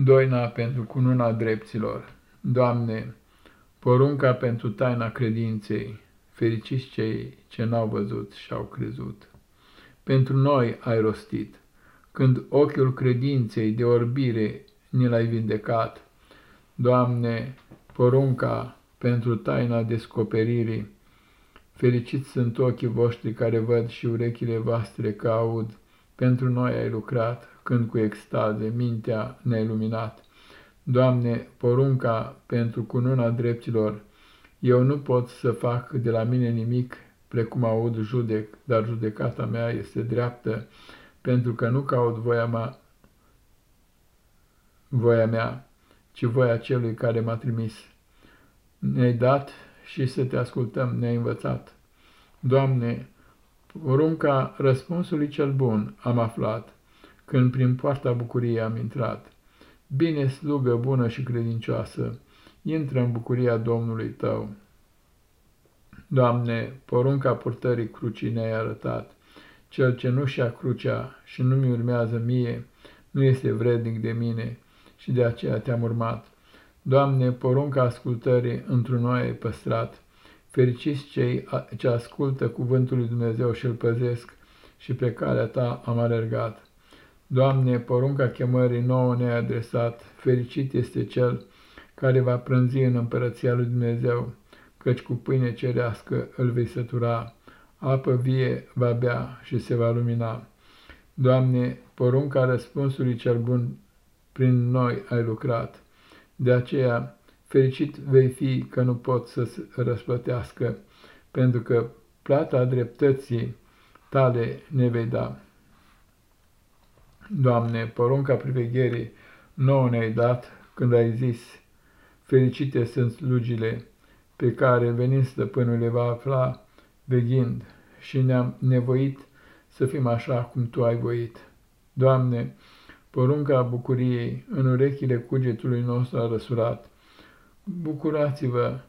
Doina pentru cununa dreptilor. Doamne, porunca pentru taina credinței, fericiți cei ce n-au văzut și au crezut. Pentru noi ai rostit, când ochiul credinței de orbire ni l-ai vindecat. Doamne, porunca pentru taina descoperirii, fericiți sunt ochii voștri care văd și urechile voastre că aud, pentru noi ai lucrat, când cu extaze mintea ne-ai luminat. Doamne, porunca pentru cununa dreptilor, eu nu pot să fac de la mine nimic, precum aud judec, dar judecata mea este dreaptă, pentru că nu caut voia mea, voia mea, ci voia celui care m-a trimis. Ne-ai dat și să te ascultăm, ne-ai învățat. Doamne, porunca răspunsului cel bun am aflat, când prin poarta bucuriei am intrat. Bine, slugă bună și credincioasă, intră în bucuria Domnului tău. Doamne, porunca purtării crucii ne-ai arătat. Cel ce nu și-a crucea și nu mi urmează mie, nu este vrednic de mine și de aceea te-am urmat. Doamne, porunca ascultării într-un noi ai păstrat. Fericiți cei ce ascultă cuvântul lui Dumnezeu și îl păzesc și pe calea ta am alergat. Doamne, porunca chemării nouă ne-ai adresat, fericit este cel care va prânzi în împărăția lui Dumnezeu, căci cu pâine cerească îl vei sătura, apă vie va bea și se va lumina. Doamne, porunca răspunsului cel bun prin noi ai lucrat, de aceea fericit vei fi că nu pot să răsplătească, pentru că plata dreptății tale ne vei da. Doamne, porunca privegherii nouă ne-ai dat când ai zis, fericite sunt slugile pe care venind stăpânul le va afla veghind și ne-am nevoit să fim așa cum Tu ai voit. Doamne, porunca bucuriei în urechile cugetului nostru a răsurat. Bucurați-vă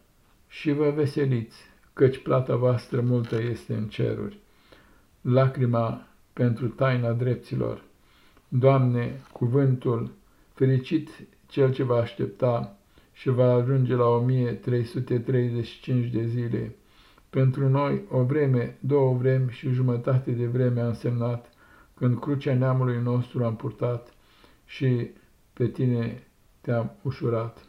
și vă veseliți, căci plata voastră multă este în ceruri. Lacrima pentru taina dreptilor. Doamne, cuvântul, fericit cel ce va aștepta și va ajunge la 1335 de zile. Pentru noi o vreme, două vremi și jumătate de vreme a însemnat, când crucea neamului nostru am purtat și pe tine te-am ușurat.